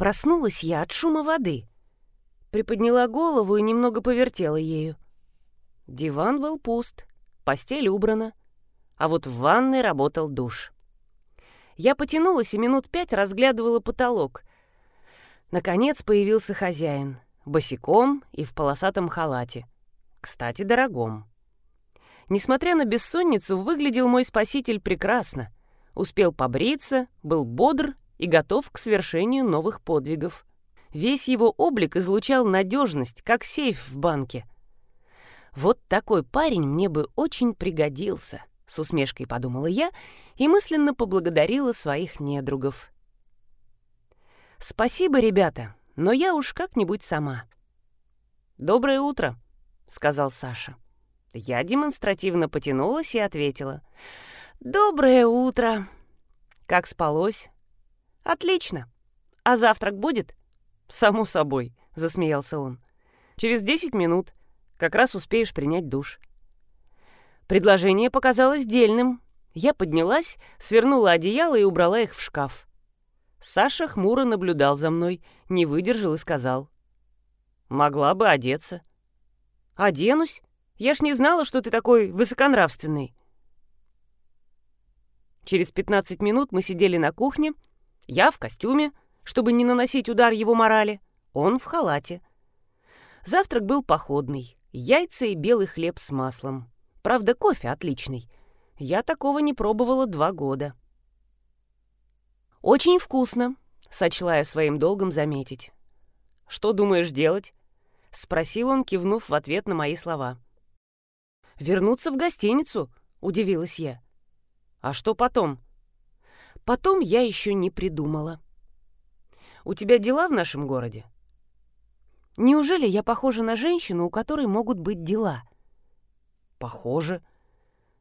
Проснулась я от шума воды. Приподняла голову и немного повертела ею. Диван был пуст, постель убрана, а вот в ванной работал душ. Я потянулась и минут пять разглядывала потолок. Наконец появился хозяин, босиком и в полосатом халате. Кстати, дорогом. Несмотря на бессонницу, выглядел мой спаситель прекрасно. Успел побриться, был бодр и готов к свершению новых подвигов. Весь его облик излучал надежность, как сейф в банке. Вот такой парень мне бы очень пригодился, с усмешкой подумала я и мысленно поблагодарила своих недругов. Спасибо, ребята, но я уж как-нибудь сама. Доброе утро, сказал Саша. Я демонстративно потянулась и ответила. «Доброе утро!» «Как спалось?» «Отлично! А завтрак будет?» «Само собой», — засмеялся он. «Через десять минут. Как раз успеешь принять душ». Предложение показалось дельным. Я поднялась, свернула одеяло и убрала их в шкаф. Саша хмуро наблюдал за мной, не выдержал и сказал. «Могла бы одеться». «Оденусь. Я ж не знала, что ты такой высоконравственный». Через 15 минут мы сидели на кухне, я в костюме, чтобы не наносить удар его морали, он в халате. Завтрак был походный, яйца и белый хлеб с маслом. Правда, кофе отличный. Я такого не пробовала два года. «Очень вкусно», — сочла я своим долгом заметить. «Что думаешь делать?» — спросил он, кивнув в ответ на мои слова. «Вернуться в гостиницу?» — удивилась я. «А что потом?» «Потом я еще не придумала». «У тебя дела в нашем городе?» «Неужели я похожа на женщину, у которой могут быть дела?» «Похоже.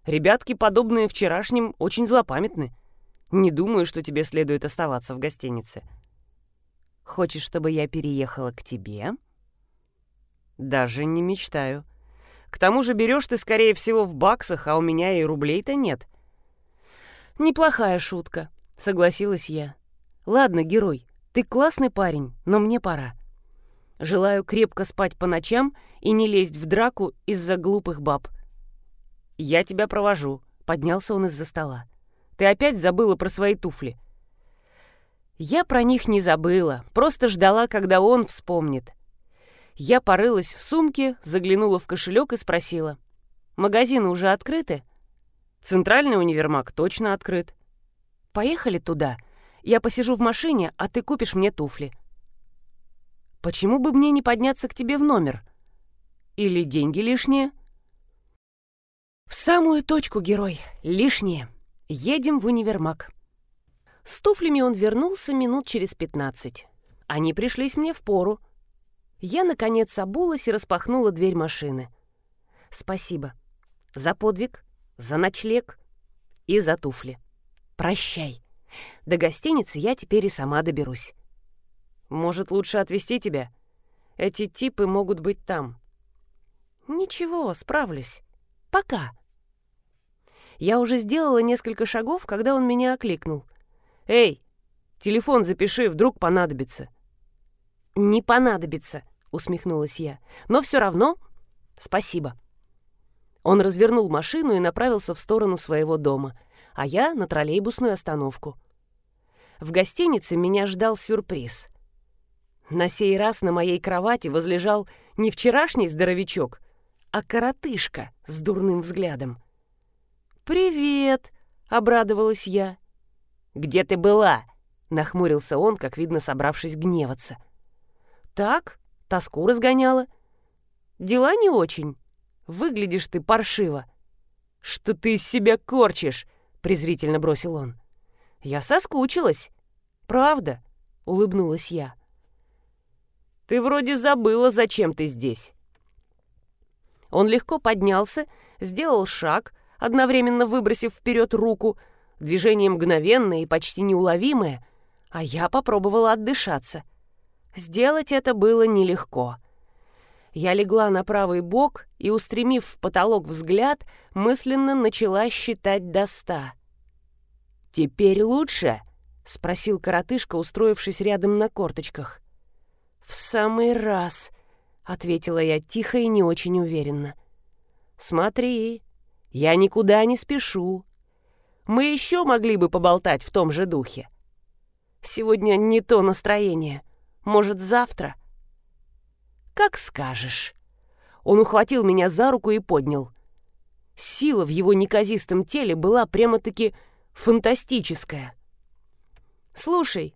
Ребятки, подобные вчерашним, очень злопамятны. Не думаю, что тебе следует оставаться в гостинице». «Хочешь, чтобы я переехала к тебе?» «Даже не мечтаю. К тому же берешь ты, скорее всего, в баксах, а у меня и рублей-то нет». «Неплохая шутка», — согласилась я. «Ладно, герой, ты классный парень, но мне пора. Желаю крепко спать по ночам и не лезть в драку из-за глупых баб». «Я тебя провожу», — поднялся он из-за стола. «Ты опять забыла про свои туфли?» Я про них не забыла, просто ждала, когда он вспомнит. Я порылась в сумке, заглянула в кошелек и спросила. «Магазины уже открыты?» «Центральный универмаг точно открыт». «Поехали туда. Я посижу в машине, а ты купишь мне туфли». «Почему бы мне не подняться к тебе в номер? Или деньги лишние?» «В самую точку, герой. Лишние. Едем в универмаг». С туфлями он вернулся минут через пятнадцать. Они пришлись мне в пору. Я, наконец, обулась и распахнула дверь машины. Спасибо. За подвиг, за ночлег и за туфли. Прощай. До гостиницы я теперь и сама доберусь. Может, лучше отвезти тебя? Эти типы могут быть там. Ничего, справлюсь. Пока. Я уже сделала несколько шагов, когда он меня окликнул. «Эй, телефон запиши, вдруг понадобится». «Не понадобится», — усмехнулась я. «Но все равно спасибо». Он развернул машину и направился в сторону своего дома, а я — на троллейбусную остановку. В гостинице меня ждал сюрприз. На сей раз на моей кровати возлежал не вчерашний здоровячок, а коротышка с дурным взглядом. «Привет!» — обрадовалась я. «Где ты была?» — нахмурился он, как видно, собравшись гневаться. «Так, тоску разгоняла. Дела не очень. Выглядишь ты паршиво». «Что ты из себя корчишь?» — презрительно бросил он. «Я соскучилась». «Правда?» — улыбнулась я. «Ты вроде забыла, зачем ты здесь». Он легко поднялся, сделал шаг, одновременно выбросив вперед руку, движение мгновенное и почти неуловимое, а я попробовала отдышаться. Сделать это было нелегко. Легла на правый бок и, устремив в потолок взгляд, мысленно начала считать до ста. «Теперь лучше?» — спросил коротышка, устроившись рядом на корточках. «В самый раз», — ответила я тихо и не очень уверенно. «Смотри, я никуда не спешу. Мы еще могли бы поболтать в том же духе. Сегодня не то настроение. Может, завтра?» «Как скажешь». Он ухватил меня за руку и поднял. Сила в его неказистом теле была прямо-таки фантастическая. «Слушай,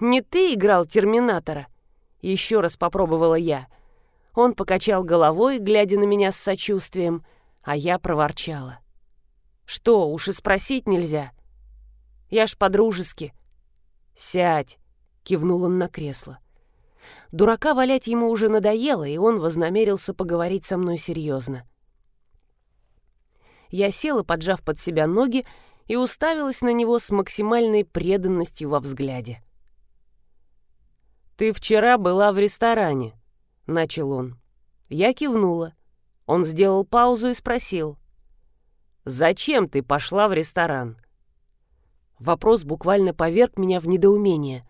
не ты играл Терминатора?» Еще раз попробовала я. Он покачал головой, глядя на меня с сочувствием, а я проворчала. «Что, уж и спросить нельзя? Я ж по-дружески». «Сядь!» — кивнул он на кресло. Дурака валять ему уже надоело, и он вознамерился поговорить со мной серьезно. Я села, поджав под себя ноги, и уставилась на него с максимальной преданностью во взгляде. «Ты вчера была в ресторане», — начал он. Я кивнула. Он сделал паузу и спросил. «Зачем ты пошла в ресторан?» Вопрос буквально поверг меня в недоумение.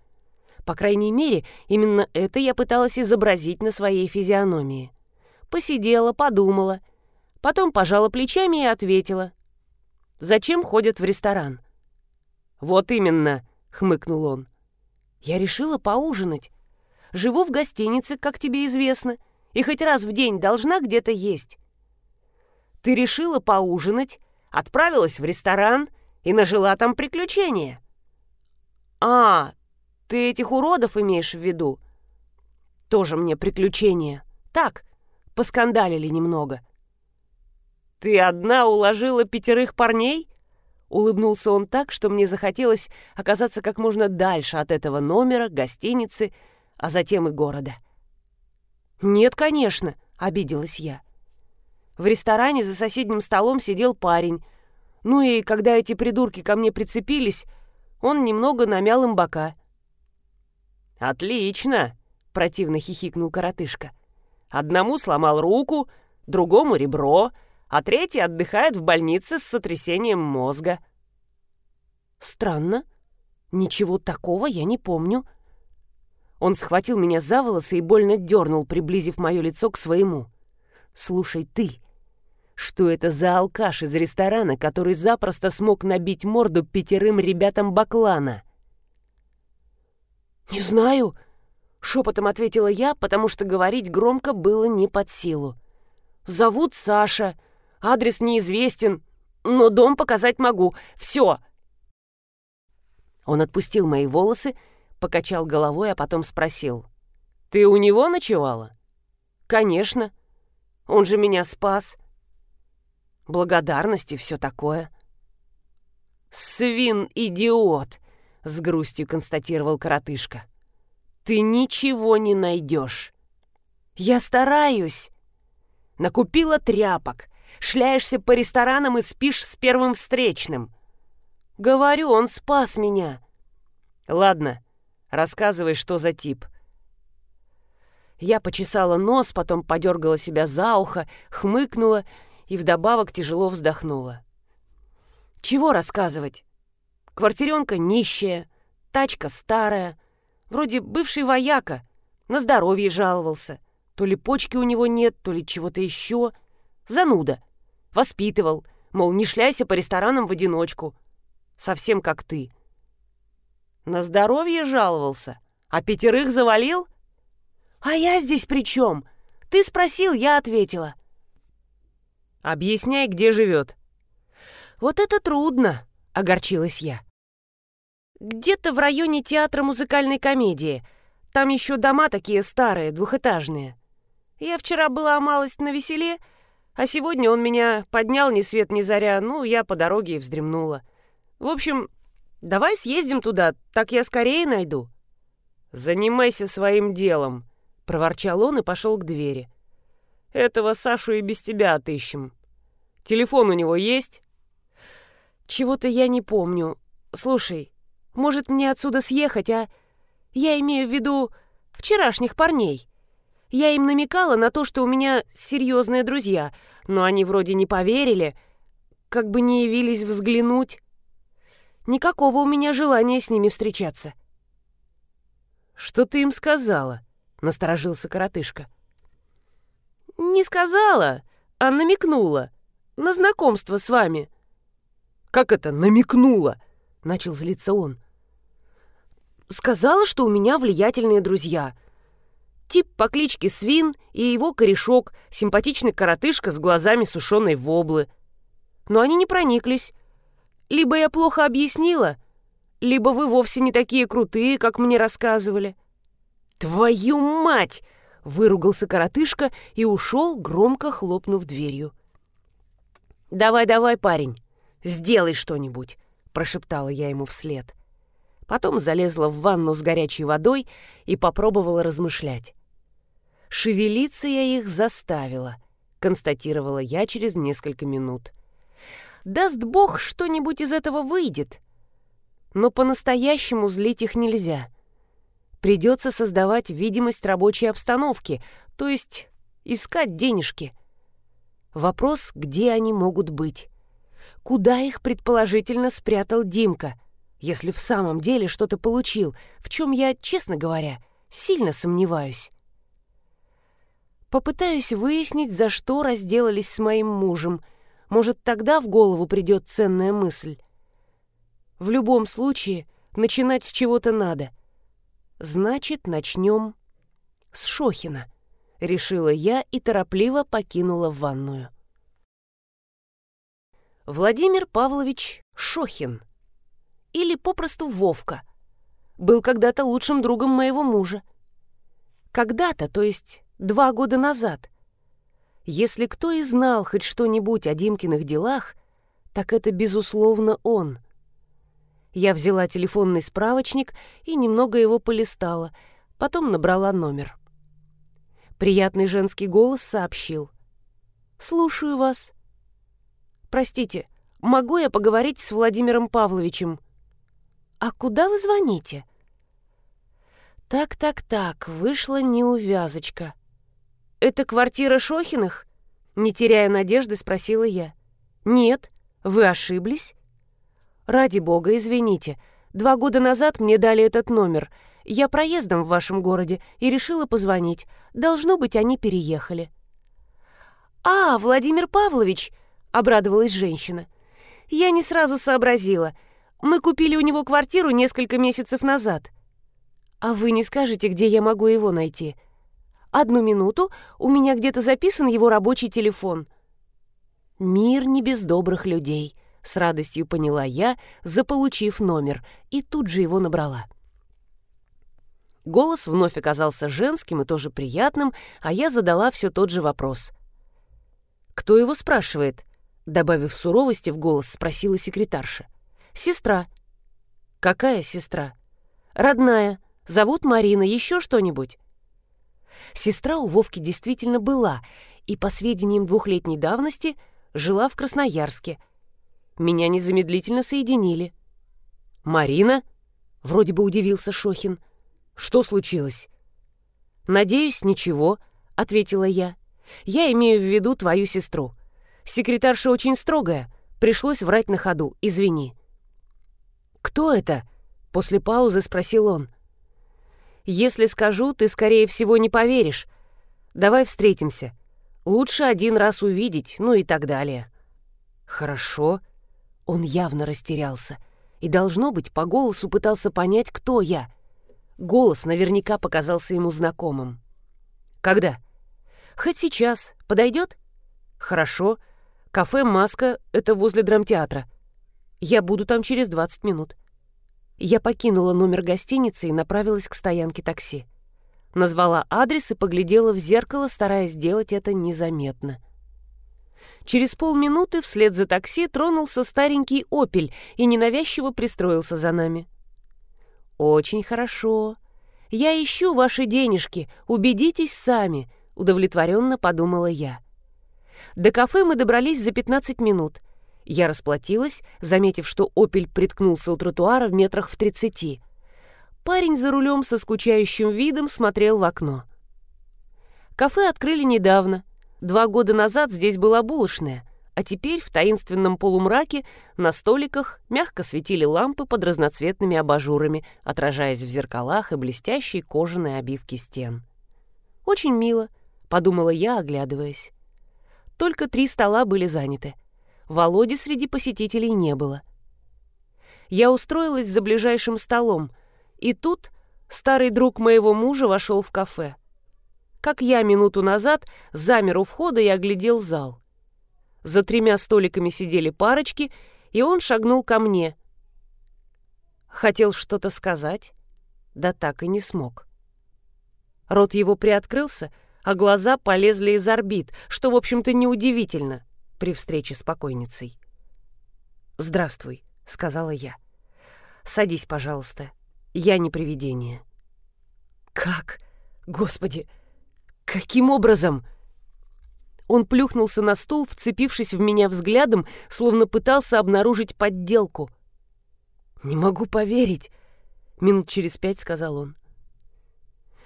По крайней мере, именно это я пыталась изобразить на своей физиономии. Посидела, подумала, потом пожала плечами и ответила — Зачем ходят в ресторан?» «Вот именно», — хмыкнул он. «Я решила поужинать. Живу в гостинице, как тебе известно, и хоть раз в день должна где-то есть». «Ты решила поужинать, отправилась в ресторан и нажила там приключения». «А, ты этих уродов имеешь в виду?» «Тоже мне приключения. Так, поскандалили немного». «Ты одна уложила пятерых парней?» Улыбнулся он так, что мне захотелось оказаться как можно дальше от этого номера, гостиницы, а затем и города. «Нет, конечно», — обиделась я. В ресторане за соседним столом сидел парень. Ну и когда эти придурки ко мне прицепились, он немного намял им бока. «Отлично!» — противно хихикнул коротышка. «Одному сломал руку, другому ребро, а третий отдыхает в больнице с сотрясением мозга. Странно. Ничего такого я не помню. Он схватил меня за волосы и больно дернул, приблизив мое лицо к своему. «Слушай, ты, что это за алкаш из ресторана, который запросто смог набить морду пятерым ребятам Баклана?» «Не знаю», — шепотом ответила я, потому что говорить громко было не под силу. «Зовут Саша. Адрес неизвестен, но дом показать могу. Все!» Он отпустил мои волосы, покачал головой, а потом спросил. «Ты у него ночевала?» «Конечно. Он же меня спас. Благодарности, все такое». «Свин-идиот!» — с грустью констатировал коротышка. «Ты ничего не найдешь». «Я стараюсь!» Накупила тряпок, шляешься по ресторанам и спишь с первым встречным. Говорю, он спас меня. Ладно, рассказывай, что за тип. Я почесала нос, потом подергала себя за ухо, хмыкнула и вдобавок тяжело вздохнула. Чего рассказывать? Квартиренка нищая, тачка старая, вроде бывший вояка, на здоровье жаловался. То ли почки у него нет, то ли чего-то еще — Зануда. Воспитывал, мол, не шляйся по ресторанам в одиночку. Совсем как ты. На здоровье жаловался, а пятерых завалил? А я здесь при чем? Ты спросил, я ответила. Объясняй, где живет. Вот это трудно, огорчилась я. Где-то в районе театра музыкальной комедии. Там еще дома такие старые, двухэтажные. Я вчера была малость на веселе, а сегодня он меня поднял ни свет ни заря, ну, я по дороге и вздремнула. В общем, давай съездим туда, так я скорее найду». «Занимайся своим делом», — проворчал он и пошел к двери. «Этого Сашу и без тебя отыщем. Телефон у него есть?» «Чего-то я не помню. Слушай, может мне отсюда съехать, а? Я имею в виду вчерашних парней». Я им намекала на то, что у меня серьезные друзья, но они вроде не поверили, как бы не явились взглянуть. Никакого у меня желания с ними встречаться. «Что ты им сказала?» — насторожился коротышка. «Не сказала, а намекнула. На знакомство с вами». «Как это намекнула?» — начал злиться он. «Сказала, что у меня влиятельные друзья. Тип по кличке Свин и его корешок, симпатичный коротышка с глазами сушеной воблы. Но они не прониклись. Либо я плохо объяснила, либо вы вовсе не такие крутые, как мне рассказывали». «Твою мать!» — выругался коротышка и ушел, громко хлопнув дверью. «Давай-давай, парень, сделай что-нибудь», — прошептала я ему вслед. Потом залезла в ванну с горячей водой и попробовала размышлять. Шевелиться я их заставила, констатировала я через несколько минут. Даст бог, что-нибудь из этого выйдет. Но по-настоящему злить их нельзя. Придется создавать видимость рабочей обстановки, то есть искать денежки. Вопрос, где они могут быть. Куда их предположительно спрятал Димка, если в самом деле что-то получил, в чем я, честно говоря, сильно сомневаюсь. Попытаюсь выяснить, за что разделались с моим мужем. Может, тогда в голову придет ценная мысль. В любом случае, начинать с чего-то надо — Значит, начнем с Шохина, решила я и торопливо покинула ванную. Владимир Павлович Шохин, или попросту Вовка, был когда-то лучшим другом моего мужа. Когда-то, то есть два года назад. Если кто и знал хоть что-нибудь о Димкиных делах, так это, безусловно, он. Я взяла телефонный справочник и немного его полистала, потом набрала номер. Приятный женский голос сообщил. «Слушаю вас». «Простите, могу я поговорить с Владимиром Павловичем?» «А куда вы звоните?» «Так-так-так, вышла неувязочка». «Это квартира Шохиных?» Не теряя надежды, спросила я. «Нет, вы ошиблись?» «Ради бога, извините. Два года назад мне дали этот номер. Я проездом в вашем городе и решила позвонить. Должно быть, они переехали». «А, Владимир Павлович!» — обрадовалась женщина. «Я не сразу сообразила. Мы купили у него квартиру несколько месяцев назад». «А вы не скажете, где я могу его найти?» «Одну минуту, у меня где-то записан его рабочий телефон». «Мир не без добрых людей», с радостью поняла я, заполучив номер, и тут же его набрала. Голос вновь оказался женским и тоже приятным, а я задала все тот же вопрос. «Кто его спрашивает?» Добавив суровости в голос, спросила секретарша. «Сестра». «Какая сестра?» «Родная. Зовут Марина. Еще что-нибудь?» Сестра у Вовки действительно была, и, по сведениям двухлетней давности, жила в Красноярске – меня незамедлительно соединили. «Марина?» — вроде бы удивился Шохин. «Что случилось?» «Надеюсь, ничего», — ответила я. «Я имею в виду твою сестру. Секретарша очень строгая. Пришлось врать на ходу. Извини». «Кто это?» — после паузы спросил он. «Если скажу, ты, скорее всего, не поверишь. Давай встретимся. Лучше один раз увидеть, ну и так далее». «Хорошо», он явно растерялся и, должно быть, по голосу пытался понять, кто я. Голос наверняка показался ему знакомым. «Когда?» «Хоть сейчас. Подойдет?» «Хорошо. Кафе «Маска» — это возле драмтеатра. Я буду там через 20 минут». Я покинула номер гостиницы и направилась к стоянке такси. Назвала адрес и поглядела в зеркало, стараясь сделать это незаметно. Через полминуты вслед за такси тронулся старенький «Опель» и ненавязчиво пристроился за нами. «Очень хорошо. Я ищу ваши денежки, убедитесь сами», — удовлетворенно подумала я. До кафе мы добрались за 15 минут. Я расплатилась, заметив, что «Опель» приткнулся у тротуара в метрах в тридцати. Парень за рулем со скучающим видом смотрел в окно. Кафе открыли недавно — Два года назад здесь была булочная, а теперь в таинственном полумраке на столиках мягко светили лампы под разноцветными абажурами, отражаясь в зеркалах и блестящей кожаной обивке стен. «Очень мило», — подумала я, оглядываясь. Только три стола были заняты. Володи среди посетителей не было. Я устроилась за ближайшим столом, и тут старый друг моего мужа вошел в кафе. Как я минуту назад замер у входа и оглядел зал. За тремя столиками сидели парочки, и он шагнул ко мне. Хотел что-то сказать, да так и не смог. Рот его приоткрылся, а глаза полезли из орбит, что, в общем-то, неудивительно при встрече с покойницей. «Здравствуй», — сказала я. «Садись, пожалуйста. Я не привидение». «Как? Господи! Каким образом?» Он плюхнулся на стул, вцепившись в меня взглядом, словно пытался обнаружить подделку. «Не могу поверить», — минут через пять сказал он.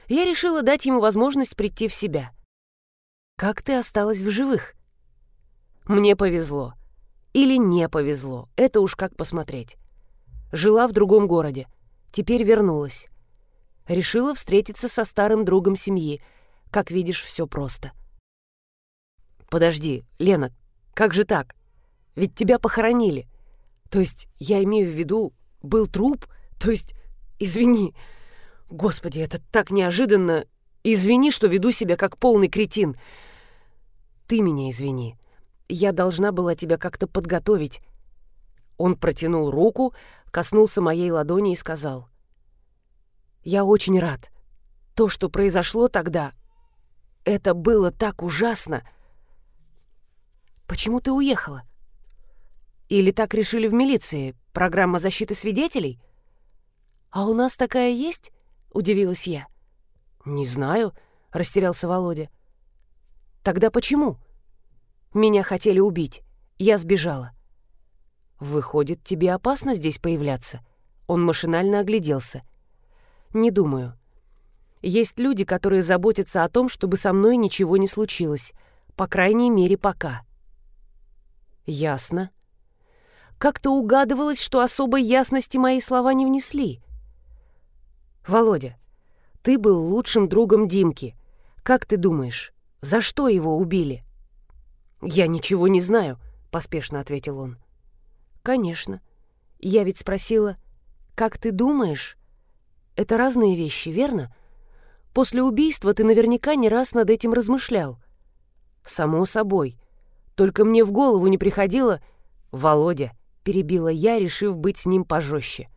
Я решила дать ему возможность прийти в себя. «Как ты осталась в живых?» «Мне повезло. Или не повезло. Это уж как посмотреть. Жила в другом городе. Теперь вернулась. Решила встретиться со старым другом семьи. Как видишь, все просто». «Подожди, Лена, как же так? Ведь тебя похоронили. То есть, я имею в виду, был труп, то есть, извини. Господи, это так неожиданно. Извини, что веду себя как полный кретин. Ты меня извини. Я должна была тебя как-то подготовить». Он протянул руку, коснулся моей ладони и сказал. «Я очень рад. То, что произошло тогда, это было так ужасно. Почему ты уехала? Или так решили в милиции? Программа защиты свидетелей? А у нас такая есть? Удивилась я. Не знаю, растерялся Володя. Тогда почему? Меня хотели убить. Я сбежала. Выходит, тебе опасно здесь появляться? Он машинально огляделся. Не думаю. Есть люди, которые заботятся о том, чтобы со мной ничего не случилось. По крайней мере, пока. Ясно. Как-то угадывалось, что особой ясности мои слова не внесли. Володя, ты был лучшим другом Димки. Как ты думаешь, за что его убили? Я ничего не знаю, поспешно ответил он. Конечно. Я ведь спросила, как ты думаешь? Это разные вещи, верно? После убийства ты наверняка не раз над этим размышлял. Само собой. Только мне в голову не приходило... «Володя», — перебила я, решив быть с ним пожестче.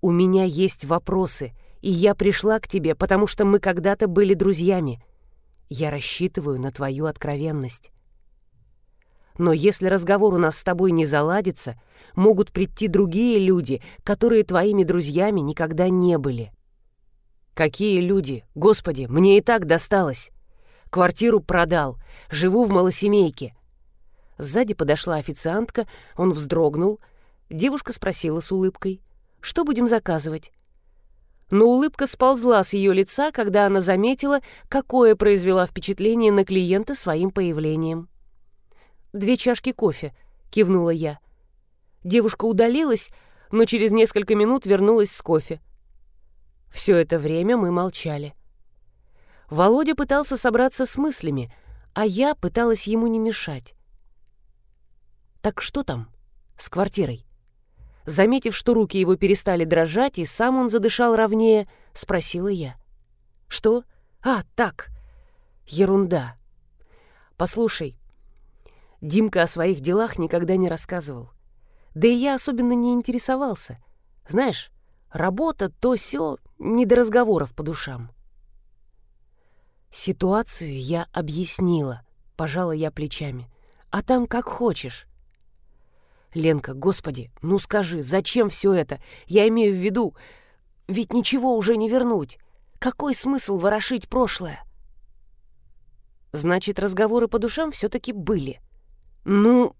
«У меня есть вопросы, и я пришла к тебе, потому что мы когда-то были друзьями. Я рассчитываю на твою откровенность. Но если разговор у нас с тобой не заладится, могут прийти другие люди, которые твоими друзьями никогда не были». «Какие люди? Господи, мне и так досталось. Квартиру продал, живу в малосемейке. Сзади подошла официантка, он вздрогнул. Девушка спросила с улыбкой, «Что будем заказывать?» Но улыбка сползла с ее лица, когда она заметила, какое произвела впечатление на клиента своим появлением. «Две чашки кофе», — кивнула я. Девушка удалилась, но через несколько минут вернулась с кофе. Все это время мы молчали. Володя пытался собраться с мыслями, а я пыталась ему не мешать. «Так что там? С квартирой?» Заметив, что руки его перестали дрожать, и сам он задышал ровнее, спросила я. «Что? А, так. Ерунда. Послушай, Димка о своих делах никогда не рассказывал. Да и я особенно не интересовался. Знаешь, работа, то все не до разговоров по душам. Ситуацию я объяснила, пожала я плечами. А там как хочешь. «Ленка, господи, ну скажи, зачем все это? Я имею в виду, ведь ничего уже не вернуть. Какой смысл ворошить прошлое?» Значит, разговоры по душам все-таки были. «Ну,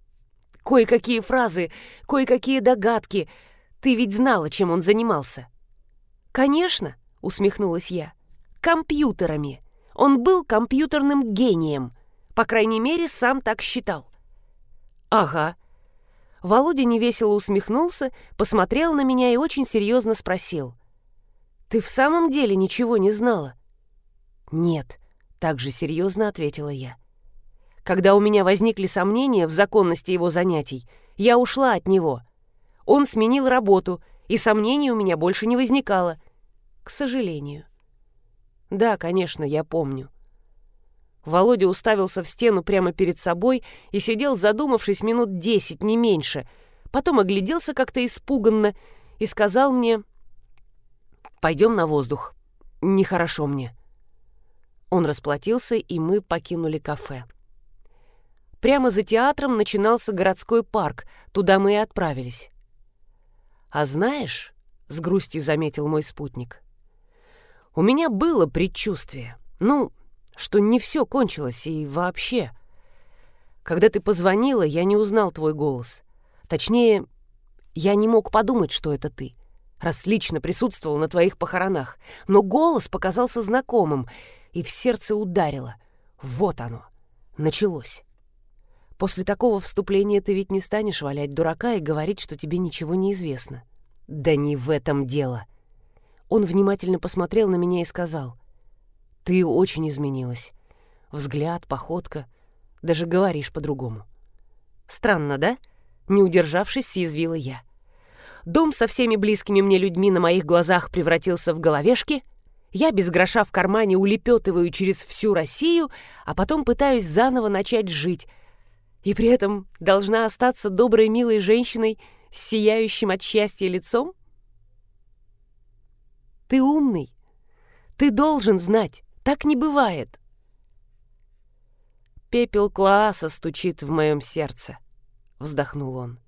кое-какие фразы, кое-какие догадки. Ты ведь знала, чем он занимался». «Конечно», — усмехнулась я, — «компьютерами. Он был компьютерным гением. По крайней мере, сам так считал. «Ага». Володя невесело усмехнулся, посмотрел на меня и очень серьезно спросил. «Ты в самом деле ничего не знала?» «Нет», — также серьезно ответила я. Когда у меня возникли сомнения в законности его занятий, я ушла от него. Он сменил работу, и сомнений у меня больше не возникало. К сожалению. Да, конечно, я помню. Володя уставился в стену прямо перед собой и сидел, задумавшись минут десять, не меньше. Потом огляделся как-то испуганно и сказал мне «Пойдем на воздух. Нехорошо мне». Он расплатился, и мы покинули кафе. Прямо за театром начинался городской парк, туда мы и отправились. «А знаешь», — с грустью заметил мой спутник, — «у меня было предчувствие. Ну, что не все кончилось и вообще. Когда ты позвонила, я не узнал твой голос. Точнее, я не мог подумать, что это ты, раз лично присутствовал на твоих похоронах. Но голос показался знакомым, и в сердце ударило. Вот оно. Началось. После такого вступления ты ведь не станешь валять дурака и говорить, что тебе ничего не известно. Да не в этом дело. Он внимательно посмотрел на меня и сказал. Ты очень изменилась. Взгляд, походка. Даже говоришь по-другому. Странно, да? Не удержавшись, съязвила я. Дом со всеми близкими мне людьми на моих глазах превратился в головешки. Я без гроша в кармане улепетываю через всю Россию, а потом пытаюсь заново начать жить. И при этом должна остаться доброй, милой женщиной с сияющим от счастья лицом? Ты умный. Ты должен знать. Так не бывает. Пепел класса стучит в моем сердце, вздохнул он.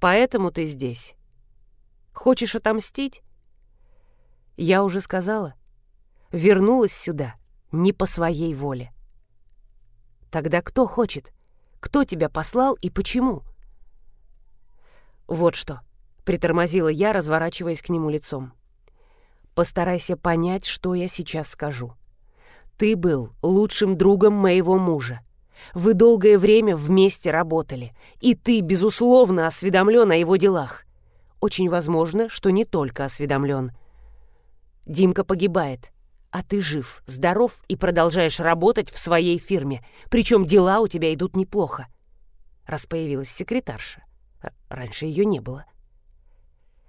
Поэтому ты здесь. Хочешь отомстить? Я уже сказала. Вернулась сюда не по своей воле. Тогда кто хочет? Кто тебя послал и почему? Вот что, притормозила я, разворачиваясь к нему лицом. Постарайся понять, что я сейчас скажу. Ты был лучшим другом моего мужа. Вы долгое время вместе работали, и ты, безусловно, осведомлен о его делах. Очень возможно, что не только осведомлен. Димка погибает, а ты жив, здоров и продолжаешь работать в своей фирме, причем дела у тебя идут неплохо. Раз появилась секретарша. Раньше ее не было.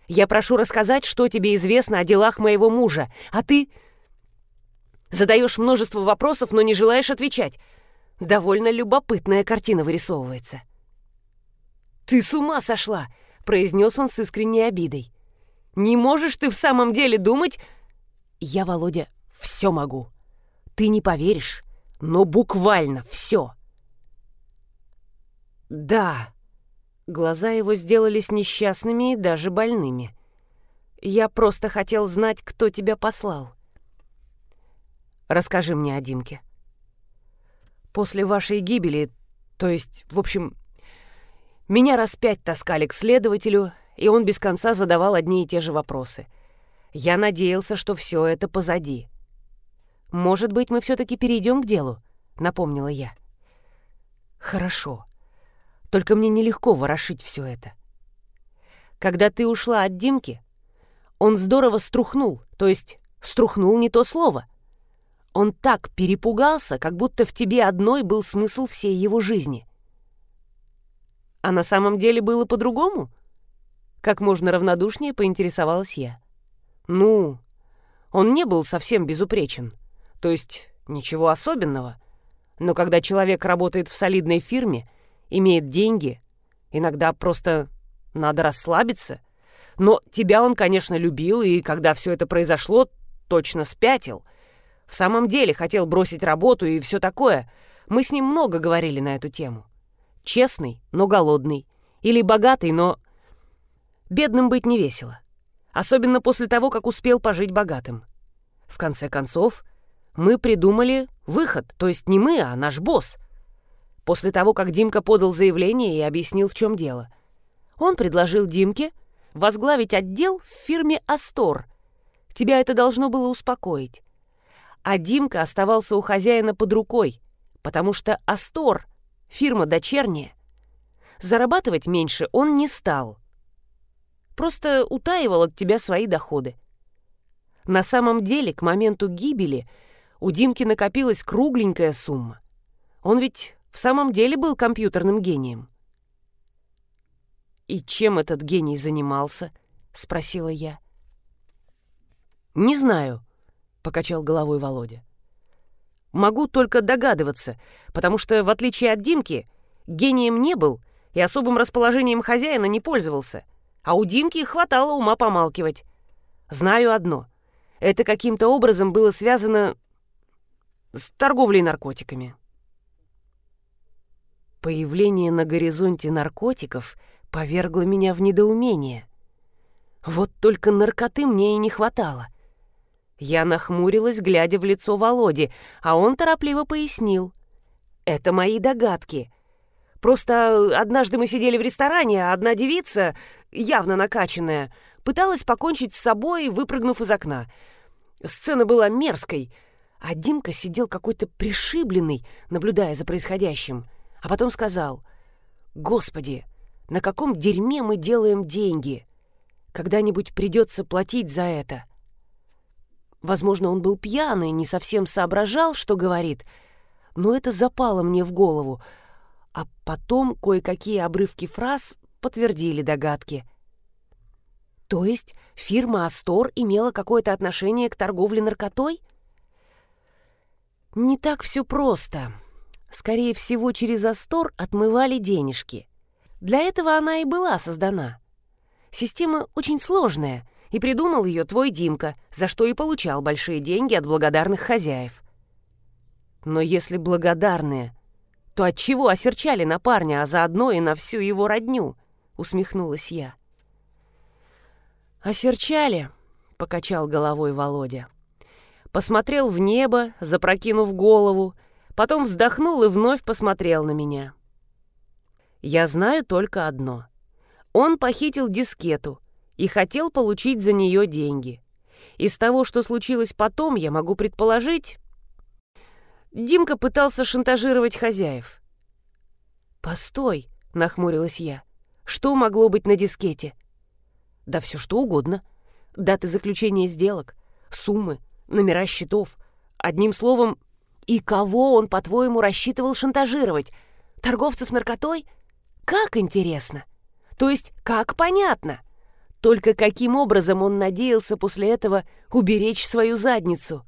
Я прошу рассказать, что тебе известно о делах моего мужа, а ты Задаешь множество вопросов, но не желаешь отвечать. Довольно любопытная картина вырисовывается. «Ты с ума сошла!» — произнес он с искренней обидой. «Не можешь ты в самом деле думать...» «Я, Володя, все могу. Ты не поверишь, но буквально все». «Да». Глаза его сделались несчастными и даже больными. «Я просто хотел знать, кто тебя послал». Расскажи мне о Димке. После вашей гибели, то есть, в общем, меня раз пять таскали к следователю, и он без конца задавал одни и те же вопросы. Я надеялся, что все это позади. «Может быть, мы все-таки перейдем к делу?» — напомнила я. «Хорошо. Только мне нелегко ворошить все это. Когда ты ушла от Димки, он здорово струхнул, то есть струхнул не то слово. Он так перепугался, как будто в тебе одной был смысл всей его жизни. А на самом деле было по-другому? Как можно равнодушнее поинтересовалась я. Ну, он не был совсем безупречен. То есть ничего особенного. Но когда человек работает в солидной фирме, имеет деньги, иногда просто надо расслабиться. Но тебя он, конечно, любил, и когда все это произошло, точно спятил — в самом деле хотел бросить работу и все такое. Мы с ним много говорили на эту тему. Честный, но голодный. Или богатый, но... Бедным быть не весело. Особенно после того, как успел пожить богатым. В конце концов, мы придумали выход, то есть не мы, а наш босс. После того, как Димка подал заявление и объяснил, в чем дело. Он предложил Димке возглавить отдел в фирме «Астор». Тебя это должно было успокоить а Димка оставался у хозяина под рукой, потому что Астор — фирма дочерняя. зарабатывать меньше он не стал. Просто утаивал от тебя свои доходы. На самом деле, к моменту гибели у Димки накопилась кругленькая сумма. Он ведь в самом деле был компьютерным гением. «И чем этот гений занимался?» — спросила я. «Не знаю», — покачал головой Володя. «Могу только догадываться, потому что, в отличие от Димки, гением не был и особым расположением хозяина не пользовался, а у Димки хватало ума помалкивать. Знаю одно. Это каким-то образом было связано с торговлей наркотиками». Появление на горизонте наркотиков повергло меня в недоумение. Вот только наркоты мне и не хватало. Я нахмурилась, глядя в лицо Володи, а он торопливо пояснил. «Это мои догадки. Просто однажды мы сидели в ресторане, а одна девица, явно накачанная, пыталась покончить с собой, выпрыгнув из окна. Сцена была мерзкой, а Димка сидел какой-то пришибленный, наблюдая за происходящим а потом сказал, «Господи, на каком дерьме мы делаем деньги? Когда-нибудь придется платить за это». Возможно, он был пьяный, не совсем соображал, что говорит, но это запало мне в голову, а потом кое-какие обрывки фраз подтвердили догадки. То есть фирма «Астор» имела какое-то отношение к торговле наркотой? Не так все просто. Скорее всего, через Астор отмывали денежки. Для этого она и была создана. Система очень сложная, и придумал ее твой Димка, за что и получал большие деньги от благодарных хозяев. Но если благодарные, то от чего осерчали на парня, а заодно и на всю его родню? Усмехнулась я. Осерчали, покачал головой Володя. Посмотрел в небо, запрокинув голову, потом вздохнул и вновь посмотрел на меня. Я знаю только одно. Он похитил дискету и хотел получить за нее деньги. Из того, что случилось потом, я могу предположить... Димка пытался шантажировать хозяев. «Постой», — нахмурилась я. «Что могло быть на дискете?» «Да все что угодно. Даты заключения сделок, суммы, номера счетов. Одним словом, и кого он, по-твоему, рассчитывал шантажировать? Торговцев наркотой? Как интересно! То есть, как понятно? Только каким образом он надеялся после этого уберечь свою задницу?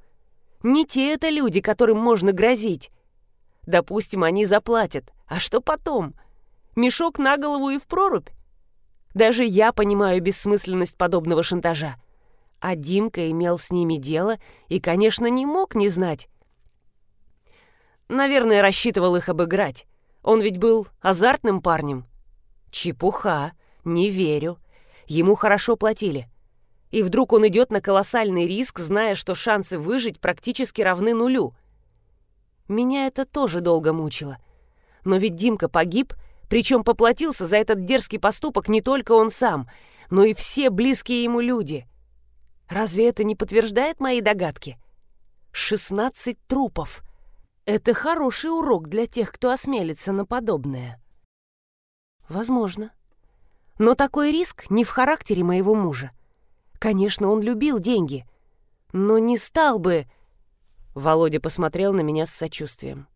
Не те это люди, которым можно грозить. Допустим, они заплатят. А что потом? Мешок на голову и в прорубь? Даже я понимаю бессмысленность подобного шантажа. А Димка имел с ними дело и, конечно, не мог не знать, Наверное, рассчитывал их обыграть. Он ведь был азартным парнем. Чепуха. Не верю. Ему хорошо платили. И вдруг он идет на колоссальный риск, зная, что шансы выжить практически равны нулю. Меня это тоже долго мучило. Но ведь Димка погиб, причем поплатился за этот дерзкий поступок не только он сам, но и все близкие ему люди. Разве это не подтверждает мои догадки? Шестнадцать трупов. Это хороший урок для тех, кто осмелится на подобное. Возможно. Но такой риск не в характере моего мужа. Конечно, он любил деньги, но не стал бы... Володя посмотрел на меня с сочувствием.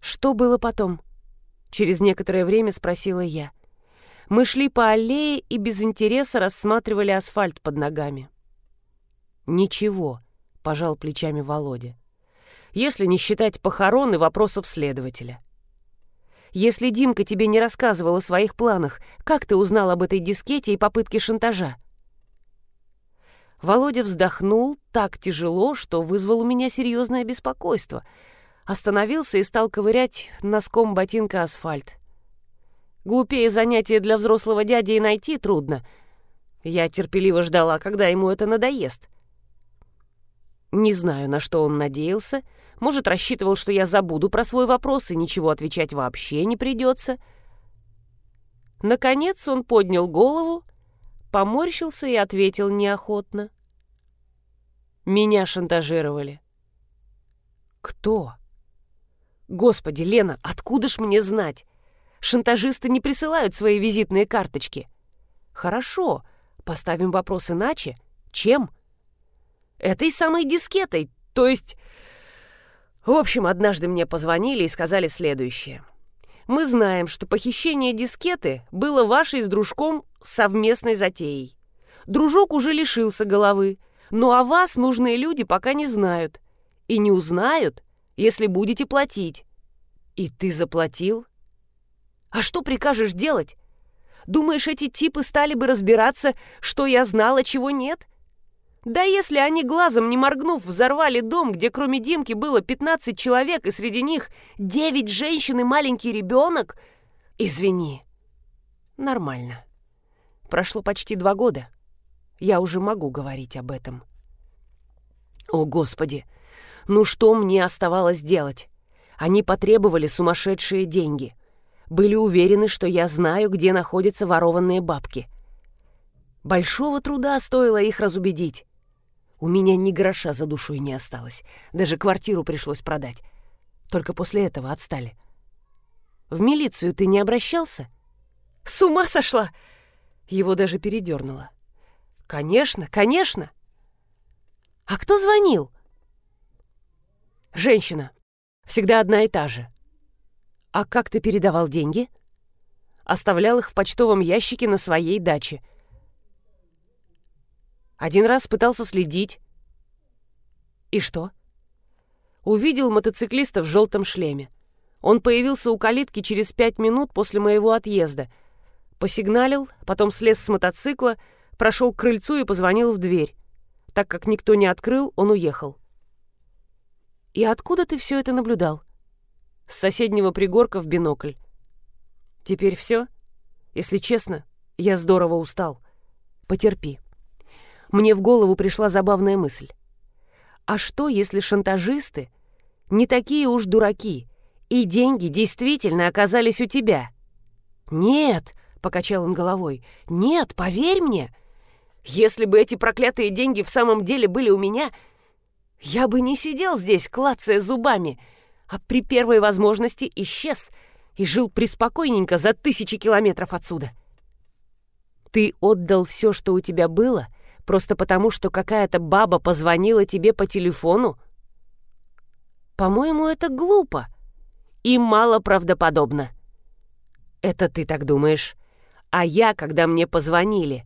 «Что было потом?» Через некоторое время спросила я. Мы шли по аллее и без интереса рассматривали асфальт под ногами. «Ничего», — пожал плечами Володя. «Если не считать похорон и вопросов следователя». «Если Димка тебе не рассказывал о своих планах, как ты узнал об этой дискете и попытке шантажа?» Володя вздохнул так тяжело, что вызвал у меня серьезное беспокойство. Остановился и стал ковырять носком ботинка асфальт. Глупее занятия для взрослого дяди и найти трудно. Я терпеливо ждала, когда ему это надоест. Не знаю, на что он надеялся. Может, рассчитывал, что я забуду про свой вопрос и ничего отвечать вообще не придется. Наконец он поднял голову, поморщился и ответил неохотно. Меня шантажировали. Кто? Господи, Лена, откуда ж мне знать? Шантажисты не присылают свои визитные карточки. Хорошо, поставим вопрос иначе. Чем? Этой самой дискетой, то есть... В общем, однажды мне позвонили и сказали следующее. Мы знаем, что похищение дискеты было вашей с дружком совместной затеей. Дружок уже лишился головы, но о вас нужные люди пока не знают. И не узнают, если будете платить. И ты заплатил? А что прикажешь делать? Думаешь, эти типы стали бы разбираться, что я знала, чего нет? Да если они глазом не моргнув взорвали дом, где кроме Димки было 15 человек, и среди них 9 женщин и маленький ребенок... Извини. Нормально. Прошло почти два года. Я уже могу говорить об этом. О, Господи! Ну что мне оставалось делать? Они потребовали сумасшедшие деньги. Были уверены, что я знаю, где находятся ворованные бабки. Большого труда стоило их разубедить. У меня ни гроша за душой не осталось. Даже квартиру пришлось продать. Только после этого отстали. В милицию ты не обращался? С ума сошла! Его даже передернуло. Конечно, конечно. А кто звонил? Женщина. Всегда одна и та же. А как ты передавал деньги? Оставлял их в почтовом ящике на своей даче — один раз пытался следить. И что? Увидел мотоциклиста в желтом шлеме. Он появился у калитки через пять минут после моего отъезда. Посигналил, потом слез с мотоцикла, прошел к крыльцу и позвонил в дверь. Так как никто не открыл, он уехал. «И откуда ты все это наблюдал?» «С соседнего пригорка в бинокль». «Теперь все? Если честно, я здорово устал. Потерпи» мне в голову пришла забавная мысль. А что, если шантажисты не такие уж дураки, и деньги действительно оказались у тебя? «Нет», — покачал он головой, — «нет, поверь мне. Если бы эти проклятые деньги в самом деле были у меня, я бы не сидел здесь, клацая зубами, а при первой возможности исчез и жил приспокойненько за тысячи километров отсюда». «Ты отдал все, что у тебя было», — Просто потому, что какая-то баба позвонила тебе по телефону? По-моему, это глупо и мало правдоподобно. Это ты так думаешь. А я, когда мне позвонили,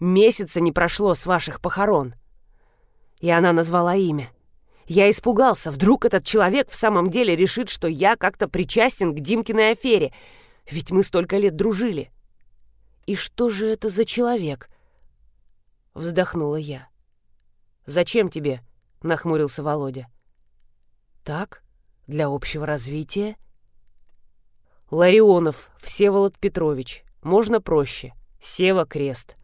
месяца не прошло с ваших похорон. И она назвала имя. Я испугался, вдруг этот человек в самом деле решит, что я как-то причастен к Димкиной афере, ведь мы столько лет дружили. И что же это за человек? — вздохнула я. «Зачем тебе?» — нахмурился Володя. «Так, для общего развития». «Ларионов Всеволод Петрович. Можно проще. Сева Крест».